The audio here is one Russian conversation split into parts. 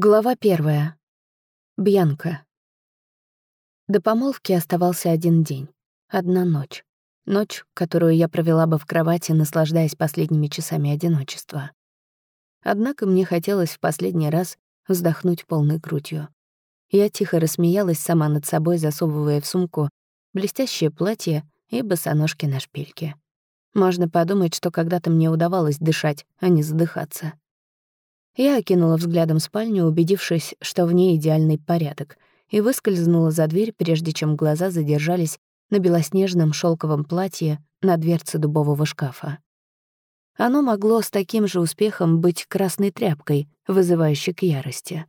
Глава первая. Бьянка. До помолвки оставался один день, одна ночь. Ночь, которую я провела бы в кровати, наслаждаясь последними часами одиночества. Однако мне хотелось в последний раз вздохнуть полной грудью. Я тихо рассмеялась сама над собой, засовывая в сумку блестящее платье и босоножки на шпильке. Можно подумать, что когда-то мне удавалось дышать, а не задыхаться. Я окинула взглядом спальню, убедившись, что в ней идеальный порядок, и выскользнула за дверь, прежде чем глаза задержались на белоснежном шелковом платье на дверце дубового шкафа. Оно могло с таким же успехом быть красной тряпкой, вызывающей к ярости.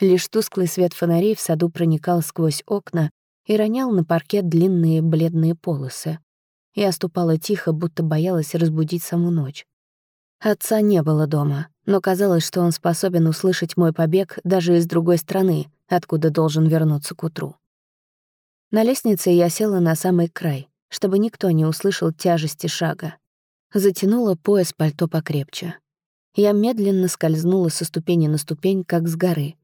Лишь тусклый свет фонарей в саду проникал сквозь окна и ронял на паркет длинные бледные полосы. Я ступала тихо, будто боялась разбудить саму ночь. Отца не было дома, но казалось, что он способен услышать мой побег даже из другой страны, откуда должен вернуться к утру. На лестнице я села на самый край, чтобы никто не услышал тяжести шага. Затянула пояс пальто покрепче. Я медленно скользнула со ступени на ступень, как с горы.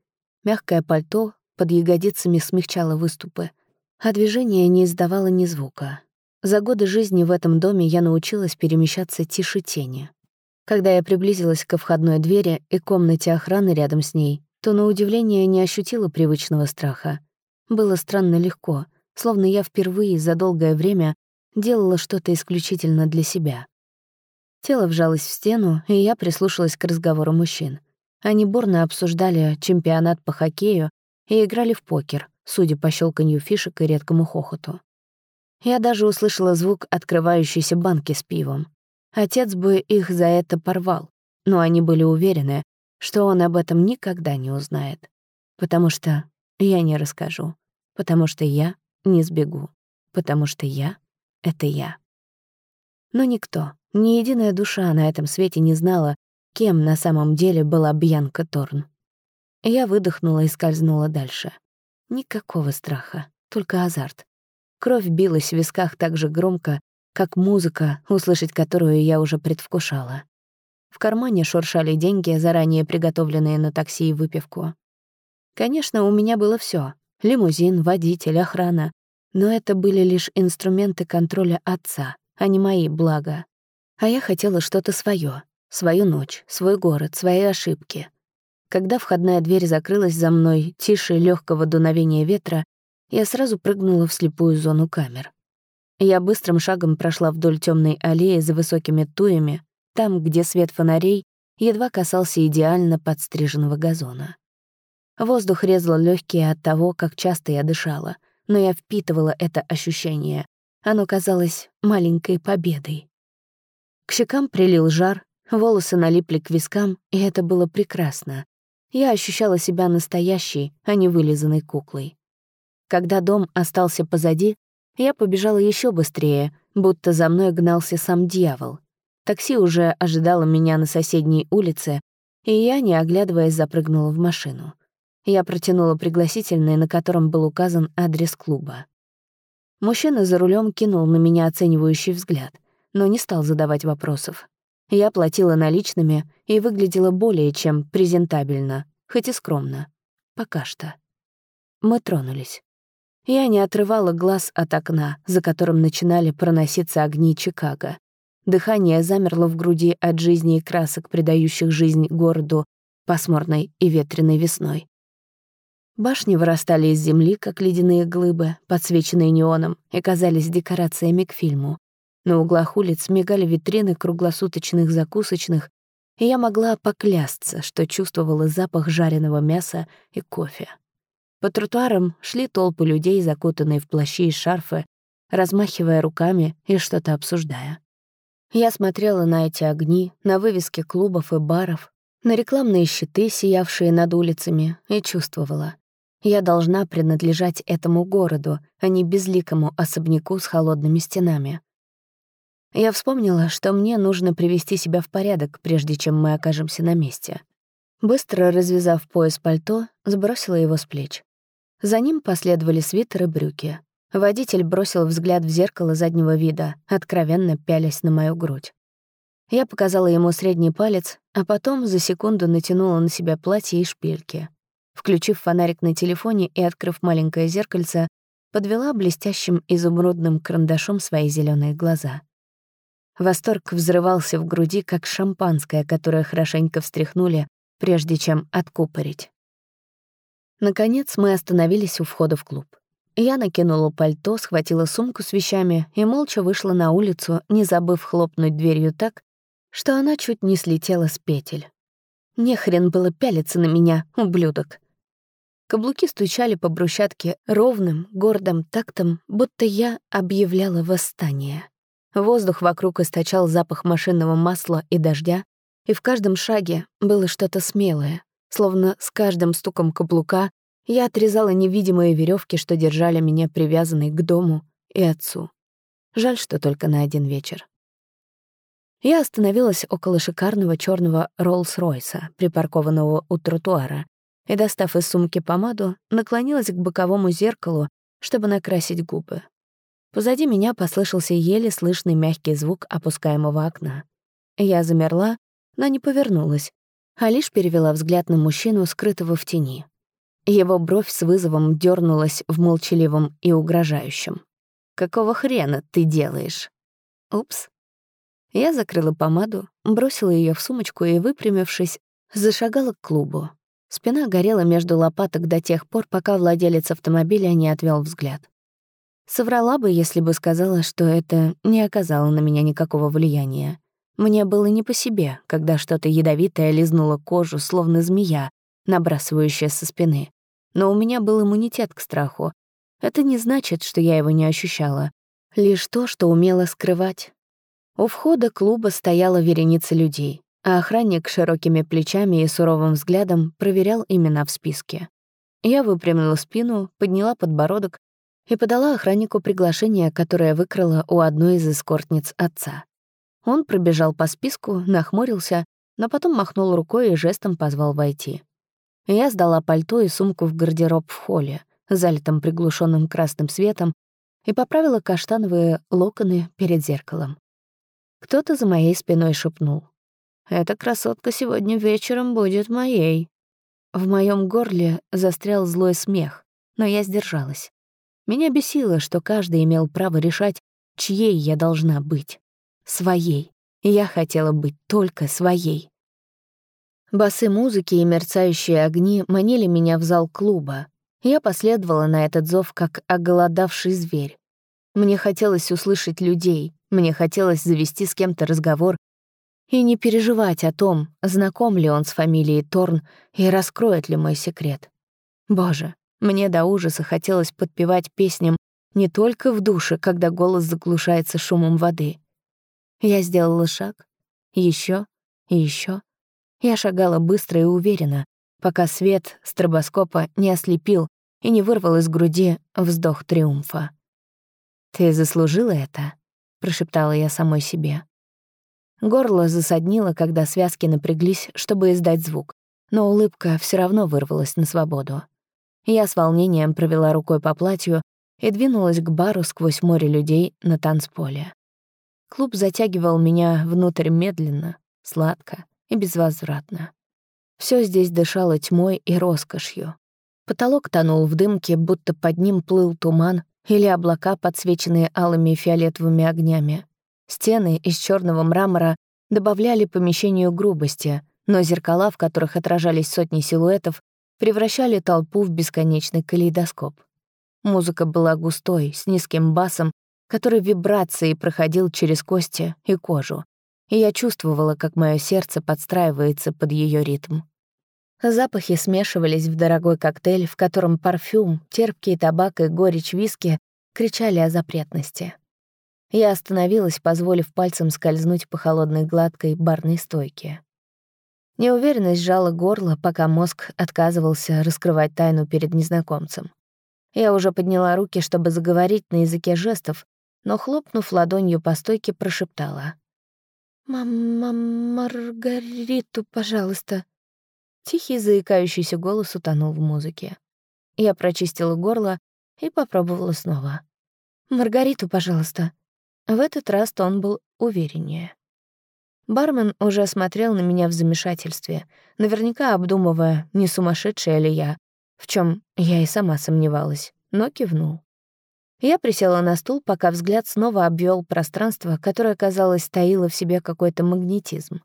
Мягкое пальто под ягодицами смягчало выступы, а движение не издавало ни звука. За годы жизни в этом доме я научилась перемещаться тише тени. Когда я приблизилась ко входной двери и комнате охраны рядом с ней, то на удивление не ощутила привычного страха. Было странно легко, словно я впервые за долгое время делала что-то исключительно для себя. Тело вжалось в стену, и я прислушалась к разговору мужчин. Они бурно обсуждали чемпионат по хоккею и играли в покер, судя по щелканью фишек и редкому хохоту. Я даже услышала звук открывающейся банки с пивом. Отец бы их за это порвал, но они были уверены, что он об этом никогда не узнает. Потому что я не расскажу, потому что я не сбегу, потому что я — это я. Но никто, ни единая душа на этом свете не знала, кем на самом деле была Бьянка Торн. Я выдохнула и скользнула дальше. Никакого страха, только азарт. Кровь билась в висках так же громко, как музыка, услышать которую я уже предвкушала. В кармане шуршали деньги, заранее приготовленные на такси и выпивку. Конечно, у меня было все: лимузин, водитель, охрана. Но это были лишь инструменты контроля отца, а не мои блага. А я хотела что-то свое, свою ночь, свой город, свои ошибки. Когда входная дверь закрылась за мной тише легкого дуновения ветра, я сразу прыгнула в слепую зону камер. Я быстрым шагом прошла вдоль темной аллеи за высокими туями, там, где свет фонарей едва касался идеально подстриженного газона. Воздух резал легкие от того, как часто я дышала, но я впитывала это ощущение. Оно казалось маленькой победой. К щекам прилил жар, волосы налипли к вискам, и это было прекрасно. Я ощущала себя настоящей, а не вылизанной куклой. Когда дом остался позади, я побежала еще быстрее, будто за мной гнался сам дьявол. Такси уже ожидало меня на соседней улице, и я, не оглядываясь, запрыгнула в машину. Я протянула пригласительный, на котором был указан адрес клуба. Мужчина за рулем кинул на меня оценивающий взгляд, но не стал задавать вопросов. Я платила наличными и выглядела более чем презентабельно, хоть и скромно. Пока что. Мы тронулись. Я не отрывала глаз от окна, за которым начинали проноситься огни Чикаго. Дыхание замерло в груди от жизни и красок, придающих жизнь городу пасмурной и ветреной весной. Башни вырастали из земли, как ледяные глыбы, подсвеченные неоном, и казались декорациями к фильму. На углах улиц мигали витрины круглосуточных закусочных, и я могла поклясться, что чувствовала запах жареного мяса и кофе. По тротуарам шли толпы людей, закутанные в плащи и шарфы, размахивая руками и что-то обсуждая. Я смотрела на эти огни, на вывески клубов и баров, на рекламные щиты, сиявшие над улицами, и чувствовала. Я должна принадлежать этому городу, а не безликому особняку с холодными стенами. Я вспомнила, что мне нужно привести себя в порядок, прежде чем мы окажемся на месте. Быстро развязав пояс пальто, сбросила его с плеч. За ним последовали свитер и брюки. Водитель бросил взгляд в зеркало заднего вида, откровенно пялясь на мою грудь. Я показала ему средний палец, а потом за секунду натянула на себя платье и шпильки. Включив фонарик на телефоне и открыв маленькое зеркальце, подвела блестящим изумрудным карандашом свои зеленые глаза. Восторг взрывался в груди, как шампанское, которое хорошенько встряхнули, прежде чем откупорить. Наконец мы остановились у входа в клуб. Я накинула пальто, схватила сумку с вещами и молча вышла на улицу, не забыв хлопнуть дверью так, что она чуть не слетела с петель. Не хрен было пялиться на меня, ублюдок. Каблуки стучали по брусчатке ровным, гордым тактом, будто я объявляла восстание. Воздух вокруг источал запах машинного масла и дождя, и в каждом шаге было что-то смелое, словно с каждым стуком каблука я отрезала невидимые веревки, что держали меня привязанной к дому и отцу. Жаль, что только на один вечер. Я остановилась около шикарного черного Роллс-Ройса, припаркованного у тротуара, и, достав из сумки помаду, наклонилась к боковому зеркалу, чтобы накрасить губы. Позади меня послышался еле слышный мягкий звук опускаемого окна. Я замерла, но не повернулась, а лишь перевела взгляд на мужчину, скрытого в тени. Его бровь с вызовом дернулась в молчаливом и угрожающем. «Какого хрена ты делаешь?» «Упс». Я закрыла помаду, бросила ее в сумочку и, выпрямившись, зашагала к клубу, Спина горела между лопаток до тех пор, пока владелец автомобиля не отвел взгляд. Соврала бы, если бы сказала, что это не оказало на меня никакого влияния. Мне было не по себе, когда что-то ядовитое лизнуло кожу, словно змея, набрасывающая со спины. Но у меня был иммунитет к страху. Это не значит, что я его не ощущала. Лишь то, что умела скрывать. У входа клуба стояла вереница людей а охранник широкими плечами и суровым взглядом проверял имена в списке. Я выпрямила спину, подняла подбородок и подала охраннику приглашение, которое выкрала у одной из эскортниц отца. Он пробежал по списку, нахмурился, но потом махнул рукой и жестом позвал войти. Я сдала пальто и сумку в гардероб в холле, залитом приглушенным красным светом, и поправила каштановые локоны перед зеркалом. Кто-то за моей спиной шепнул. Эта красотка сегодня вечером будет моей». В моем горле застрял злой смех, но я сдержалась. Меня бесило, что каждый имел право решать, чьей я должна быть. Своей. Я хотела быть только своей. Басы музыки и мерцающие огни манили меня в зал клуба. Я последовала на этот зов, как оголодавший зверь. Мне хотелось услышать людей, мне хотелось завести с кем-то разговор и не переживать о том, знаком ли он с фамилией Торн и раскроет ли мой секрет. Боже, мне до ужаса хотелось подпевать песням не только в душе, когда голос заглушается шумом воды. Я сделала шаг, еще и еще. Я шагала быстро и уверенно, пока свет стробоскопа не ослепил и не вырвал из груди вздох триумфа. «Ты заслужила это?» — прошептала я самой себе. Горло засаднило, когда связки напряглись, чтобы издать звук, но улыбка все равно вырвалась на свободу. Я с волнением провела рукой по платью и двинулась к бару сквозь море людей на танцполе. Клуб затягивал меня внутрь медленно, сладко и безвозвратно. Все здесь дышало тьмой и роскошью. Потолок тонул в дымке, будто под ним плыл туман или облака, подсвеченные алыми и фиолетовыми огнями. Стены из черного мрамора добавляли помещению грубости, но зеркала, в которых отражались сотни силуэтов, превращали толпу в бесконечный калейдоскоп. Музыка была густой, с низким басом, который вибрацией проходил через кости и кожу, и я чувствовала, как мое сердце подстраивается под ее ритм. Запахи смешивались в дорогой коктейль, в котором парфюм, терпкий табак и горечь виски кричали о запретности. Я остановилась, позволив пальцем скользнуть по холодной гладкой барной стойке. Неуверенность сжала горло, пока мозг отказывался раскрывать тайну перед незнакомцем. Я уже подняла руки, чтобы заговорить на языке жестов, но, хлопнув ладонью по стойке, прошептала. «Мама, Маргариту, пожалуйста». Тихий, заикающийся голос утонул в музыке. Я прочистила горло и попробовала снова. «Маргариту, пожалуйста». В этот раз тон был увереннее. Бармен уже смотрел на меня в замешательстве, наверняка обдумывая, не сумасшедшая ли я, в чем я и сама сомневалась, но кивнул. Я присела на стул, пока взгляд снова обвел пространство, которое, казалось, таило в себе какой-то магнетизм.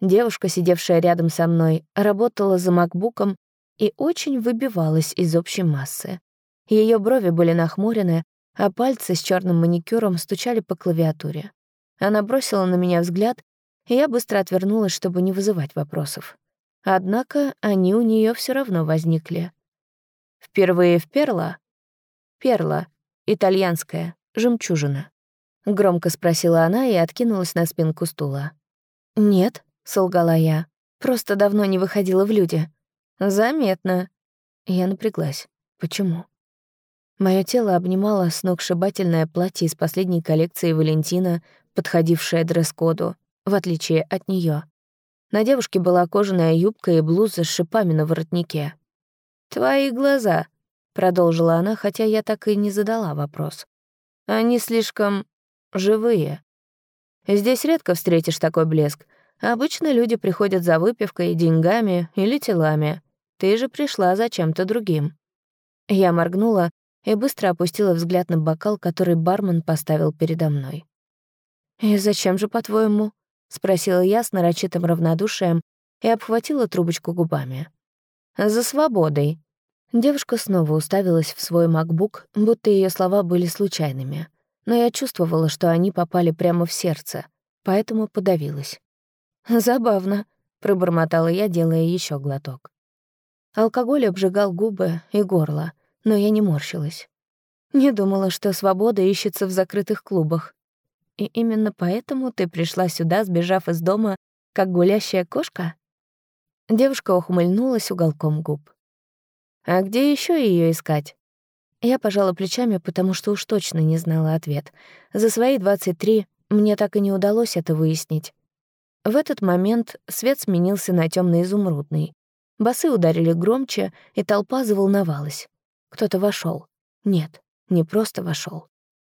Девушка, сидевшая рядом со мной, работала за макбуком и очень выбивалась из общей массы. Ее брови были нахмурены, а пальцы с черным маникюром стучали по клавиатуре. Она бросила на меня взгляд, и я быстро отвернулась, чтобы не вызывать вопросов. Однако они у нее все равно возникли. «Впервые в Перла?» «Перла. Итальянская. Жемчужина». Громко спросила она и откинулась на спинку стула. «Нет», — солгала я. «Просто давно не выходила в люди». «Заметно». Я напряглась. «Почему?» Моё тело обнимало сногсшибательное платье из последней коллекции Валентина, подходившее дресс-коду, в отличие от неё. На девушке была кожаная юбка и блуза с шипами на воротнике. «Твои глаза», — продолжила она, хотя я так и не задала вопрос. «Они слишком живые. Здесь редко встретишь такой блеск. Обычно люди приходят за выпивкой, деньгами или телами. Ты же пришла за чем-то другим». Я моргнула и быстро опустила взгляд на бокал, который бармен поставил передо мной. «И зачем же, по-твоему?» — спросила я с нарочитым равнодушием и обхватила трубочку губами. «За свободой». Девушка снова уставилась в свой макбук, будто ее слова были случайными. Но я чувствовала, что они попали прямо в сердце, поэтому подавилась. «Забавно», — пробормотала я, делая еще глоток. Алкоголь обжигал губы и горло, но я не морщилась. Не думала, что свобода ищется в закрытых клубах. И именно поэтому ты пришла сюда, сбежав из дома, как гулящая кошка? Девушка ухмыльнулась уголком губ. А где еще ее искать? Я пожала плечами, потому что уж точно не знала ответ. За свои 23 мне так и не удалось это выяснить. В этот момент свет сменился на темно изумрудный Басы ударили громче, и толпа заволновалась. Кто-то вошел. Нет, не просто вошел.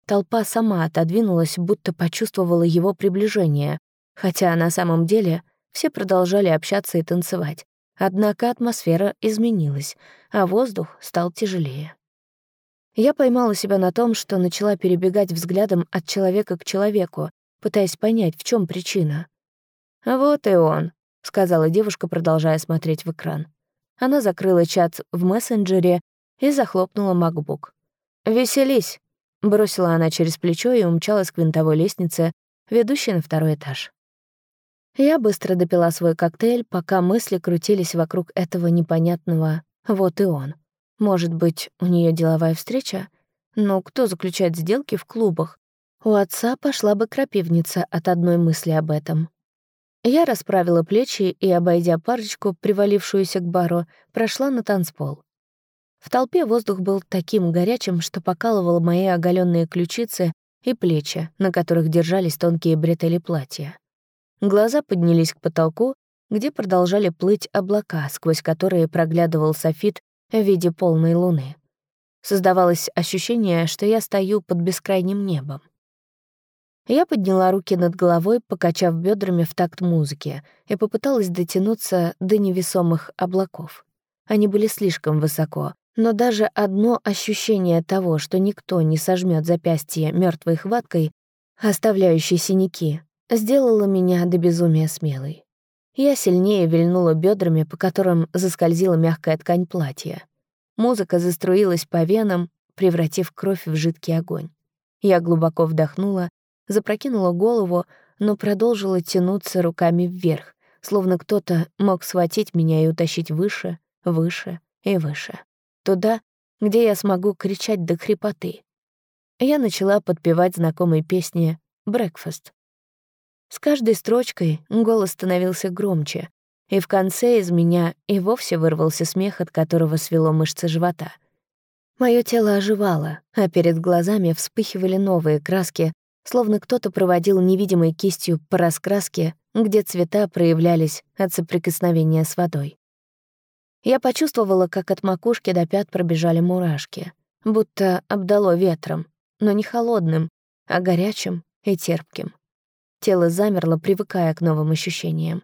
Толпа сама отодвинулась, будто почувствовала его приближение, хотя на самом деле все продолжали общаться и танцевать. Однако атмосфера изменилась, а воздух стал тяжелее. Я поймала себя на том, что начала перебегать взглядом от человека к человеку, пытаясь понять, в чем причина. «Вот и он», — сказала девушка, продолжая смотреть в экран. Она закрыла чат в мессенджере и захлопнула MacBook. «Веселись», — бросила она через плечо и умчалась к винтовой лестнице, ведущей на второй этаж. Я быстро допила свой коктейль, пока мысли крутились вокруг этого непонятного «вот и он». Может быть, у нее деловая встреча? Но кто заключает сделки в клубах? У отца пошла бы крапивница от одной мысли об этом. Я расправила плечи и, обойдя парочку, привалившуюся к бару, прошла на танцпол. В толпе воздух был таким горячим, что покалывал мои оголенные ключицы и плечи, на которых держались тонкие бретели платья. Глаза поднялись к потолку, где продолжали плыть облака, сквозь которые проглядывал софит в виде полной луны. Создавалось ощущение, что я стою под бескрайним небом. Я подняла руки над головой, покачав бедрами в такт музыки, и попыталась дотянуться до невесомых облаков. Они были слишком высоко, но даже одно ощущение того, что никто не сожмет запястье мертвой хваткой, оставляющей синяки, сделало меня до безумия смелой. Я сильнее вильнула бедрами, по которым заскользила мягкая ткань платья. Музыка заструилась по венам, превратив кровь в жидкий огонь. Я глубоко вдохнула запрокинула голову, но продолжила тянуться руками вверх, словно кто-то мог схватить меня и утащить выше, выше и выше. Туда, где я смогу кричать до хрипоты. Я начала подпевать знакомые песни «Breakfast». С каждой строчкой голос становился громче, и в конце из меня и вовсе вырвался смех, от которого свело мышцы живота. Моё тело оживало, а перед глазами вспыхивали новые краски, словно кто-то проводил невидимой кистью по раскраске, где цвета проявлялись от соприкосновения с водой. Я почувствовала, как от макушки до пят пробежали мурашки, будто обдало ветром, но не холодным, а горячим и терпким. Тело замерло, привыкая к новым ощущениям.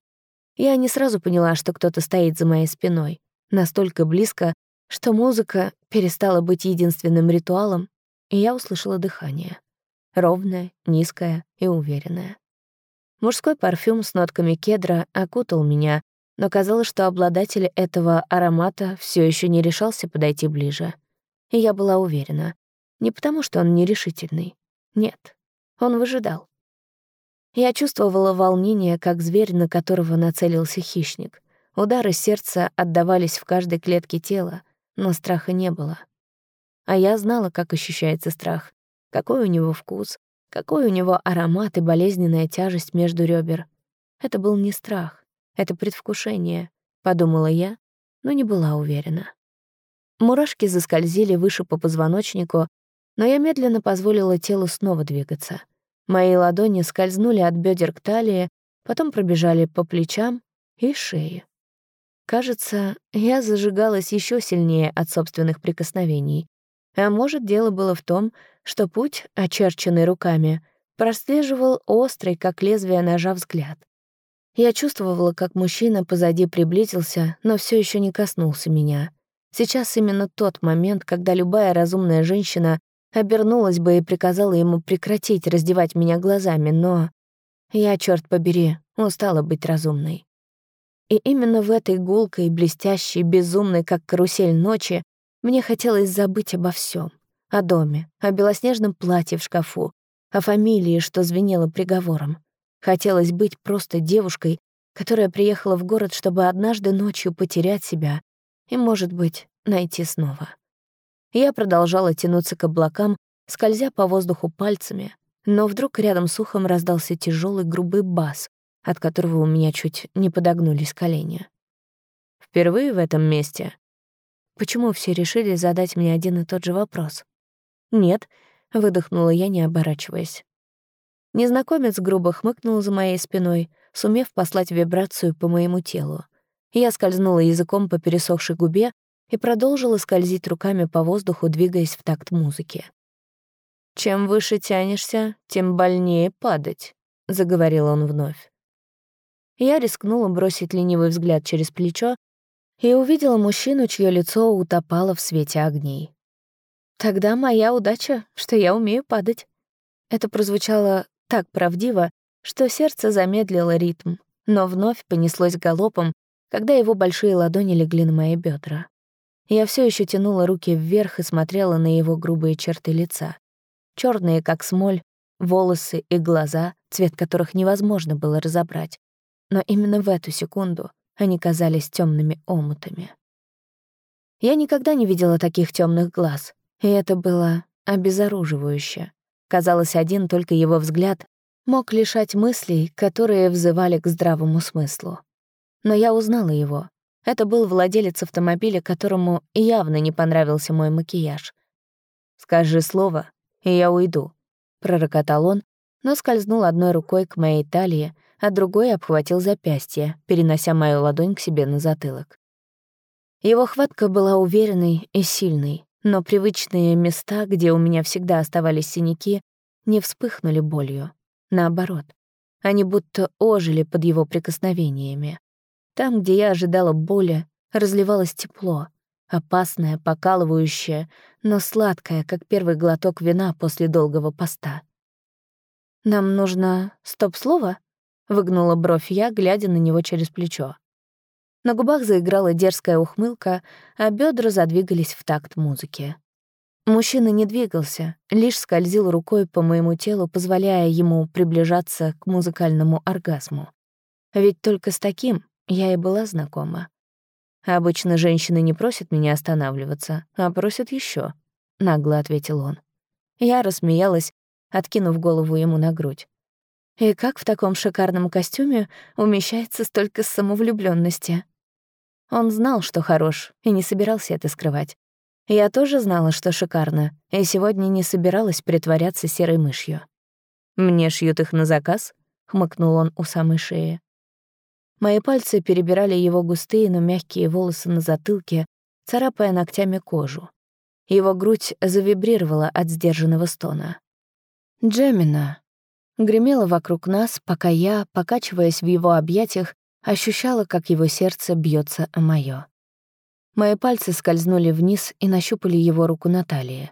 Я не сразу поняла, что кто-то стоит за моей спиной. Настолько близко, что музыка перестала быть единственным ритуалом, и я услышала дыхание. Ровное, низкое и уверенное. Мужской парфюм с нотками кедра окутал меня, но казалось, что обладатель этого аромата все еще не решался подойти ближе. И я была уверена. Не потому, что он нерешительный. Нет, он выжидал. Я чувствовала волнение, как зверь, на которого нацелился хищник. Удары сердца отдавались в каждой клетке тела, но страха не было. А я знала, как ощущается страх, какой у него вкус, какой у него аромат и болезненная тяжесть между ребер. Это был не страх, это предвкушение, подумала я, но не была уверена. Мурашки заскользили выше по позвоночнику, но я медленно позволила телу снова двигаться. Мои ладони скользнули от бедер к талии, потом пробежали по плечам и шее. Кажется, я зажигалась еще сильнее от собственных прикосновений. А может, дело было в том, что путь, очерченный руками, прослеживал острый, как лезвие ножа, взгляд. Я чувствовала, как мужчина позади приблизился, но все еще не коснулся меня. Сейчас именно тот момент, когда любая разумная женщина обернулась бы и приказала ему прекратить раздевать меня глазами, но я, черт побери, устала быть разумной. И именно в этой гулкой, блестящей, безумной, как карусель ночи, мне хотелось забыть обо всем: О доме, о белоснежном платье в шкафу, о фамилии, что звенело приговором. Хотелось быть просто девушкой, которая приехала в город, чтобы однажды ночью потерять себя и, может быть, найти снова. Я продолжала тянуться к облакам, скользя по воздуху пальцами, но вдруг рядом с ухом раздался тяжелый грубый бас, от которого у меня чуть не подогнулись колени. Впервые в этом месте. Почему все решили задать мне один и тот же вопрос? «Нет», — выдохнула я, не оборачиваясь. Незнакомец грубо хмыкнул за моей спиной, сумев послать вибрацию по моему телу. Я скользнула языком по пересохшей губе и продолжила скользить руками по воздуху, двигаясь в такт музыки. «Чем выше тянешься, тем больнее падать», — заговорил он вновь. Я рискнула бросить ленивый взгляд через плечо и увидела мужчину, чье лицо утопало в свете огней. Тогда моя удача, что я умею падать. Это прозвучало так правдиво, что сердце замедлило ритм, но вновь понеслось галопом, когда его большие ладони легли на мои бедра. Я все еще тянула руки вверх и смотрела на его грубые черты лица. черные, как смоль, волосы и глаза, цвет которых невозможно было разобрать но именно в эту секунду они казались темными омутами. Я никогда не видела таких темных глаз, и это было обезоруживающе. Казалось, один только его взгляд мог лишать мыслей, которые взывали к здравому смыслу. Но я узнала его. Это был владелец автомобиля, которому явно не понравился мой макияж. «Скажи слово, и я уйду», — пророкотал он, но скользнул одной рукой к моей талии, а другой обхватил запястье, перенося мою ладонь к себе на затылок. Его хватка была уверенной и сильной, но привычные места, где у меня всегда оставались синяки, не вспыхнули болью. Наоборот, они будто ожили под его прикосновениями. Там, где я ожидала боли, разливалось тепло, опасное, покалывающее, но сладкое, как первый глоток вина после долгого поста. «Нам нужно стоп-слово?» — выгнула бровь я, глядя на него через плечо. На губах заиграла дерзкая ухмылка, а бедра задвигались в такт музыки. Мужчина не двигался, лишь скользил рукой по моему телу, позволяя ему приближаться к музыкальному оргазму. Ведь только с таким я и была знакома. Обычно женщины не просят меня останавливаться, а просят еще, нагло ответил он. Я рассмеялась, откинув голову ему на грудь. И как в таком шикарном костюме умещается столько самовлюбленности? Он знал, что хорош, и не собирался это скрывать. Я тоже знала, что шикарно, и сегодня не собиралась притворяться серой мышью. «Мне шьют их на заказ?» — хмыкнул он у самой шеи. Мои пальцы перебирали его густые, но мягкие волосы на затылке, царапая ногтями кожу. Его грудь завибрировала от сдержанного стона. «Джемина», гремело вокруг нас, пока я, покачиваясь в его объятиях, ощущала, как его сердце бьется о моё. Мои пальцы скользнули вниз и нащупали его руку на талии.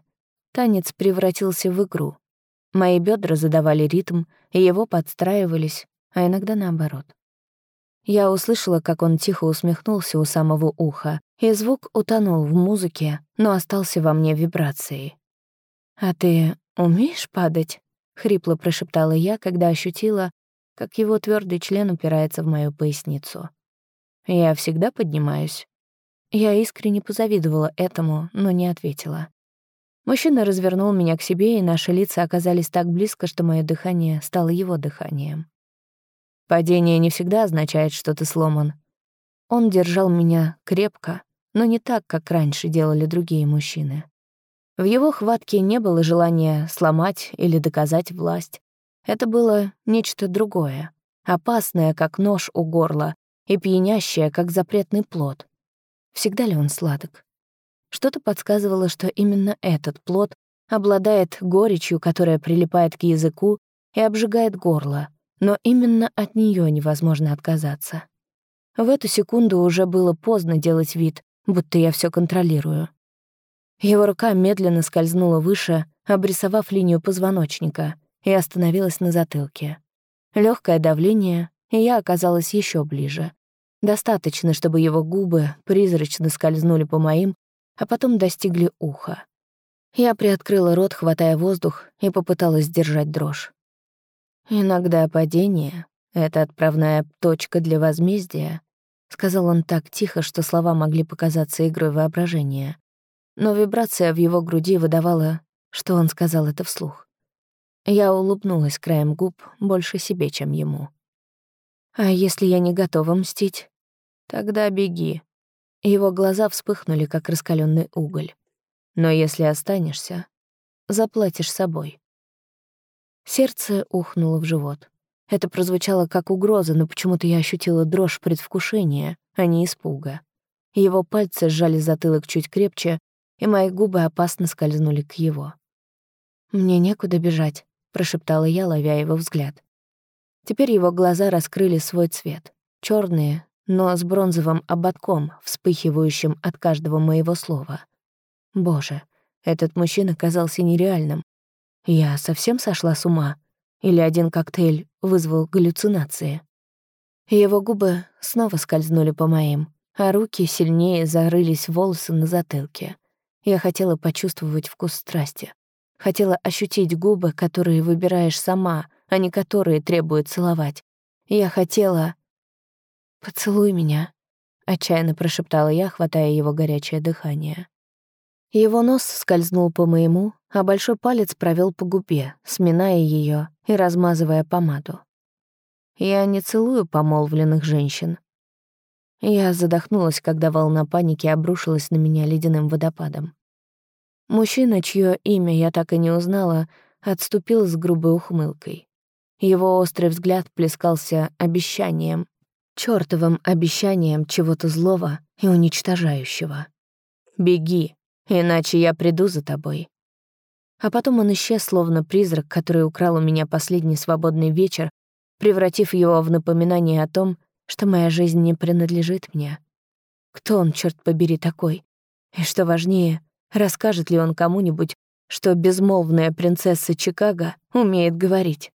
Танец превратился в игру. Мои бедра задавали ритм, и его подстраивались, а иногда наоборот. Я услышала, как он тихо усмехнулся у самого уха, и звук утонул в музыке, но остался во мне вибрацией. «А ты умеешь падать?» — хрипло прошептала я, когда ощутила, как его твердый член упирается в мою поясницу. «Я всегда поднимаюсь». Я искренне позавидовала этому, но не ответила. Мужчина развернул меня к себе, и наши лица оказались так близко, что мое дыхание стало его дыханием. Падение не всегда означает, что ты сломан. Он держал меня крепко, но не так, как раньше делали другие мужчины. В его хватке не было желания сломать или доказать власть. Это было нечто другое, опасное, как нож у горла, и пьянящее, как запретный плод. Всегда ли он сладок? Что-то подсказывало, что именно этот плод обладает горечью, которая прилипает к языку и обжигает горло, но именно от нее невозможно отказаться. В эту секунду уже было поздно делать вид, будто я все контролирую. Его рука медленно скользнула выше, обрисовав линию позвоночника, и остановилась на затылке. Легкое давление, и я оказалась еще ближе. Достаточно, чтобы его губы призрачно скользнули по моим, а потом достигли уха. Я приоткрыла рот, хватая воздух, и попыталась сдержать дрожь. «Иногда падение — это отправная точка для возмездия», — сказал он так тихо, что слова могли показаться игрой воображения. Но вибрация в его груди выдавала, что он сказал это вслух. Я улыбнулась краем губ больше себе, чем ему. «А если я не готова мстить? Тогда беги», его глаза вспыхнули, как раскаленный уголь. «Но если останешься, заплатишь собой». Сердце ухнуло в живот. Это прозвучало как угроза, но почему-то я ощутила дрожь предвкушения, а не испуга. Его пальцы сжали затылок чуть крепче, и мои губы опасно скользнули к его. «Мне некуда бежать», — прошептала я, ловя его взгляд. Теперь его глаза раскрыли свой цвет. черные, но с бронзовым ободком, вспыхивающим от каждого моего слова. Боже, этот мужчина казался нереальным. Я совсем сошла с ума? Или один коктейль вызвал галлюцинации? Его губы снова скользнули по моим, а руки сильнее зарылись в волосы на затылке. Я хотела почувствовать вкус страсти. Хотела ощутить губы, которые выбираешь сама, а не которые требуют целовать. Я хотела... «Поцелуй меня», — отчаянно прошептала я, хватая его горячее дыхание. Его нос скользнул по моему, а большой палец провел по губе, сминая ее и размазывая помаду. Я не целую помолвленных женщин. Я задохнулась, когда волна паники обрушилась на меня ледяным водопадом. Мужчина, чье имя я так и не узнала, отступил с грубой ухмылкой. Его острый взгляд плескался обещанием, чёртовым обещанием чего-то злого и уничтожающего. «Беги, иначе я приду за тобой». А потом он исчез, словно призрак, который украл у меня последний свободный вечер, превратив его в напоминание о том, что моя жизнь не принадлежит мне. Кто он, черт побери, такой? И что важнее, расскажет ли он кому-нибудь, что безмолвная принцесса Чикаго умеет говорить?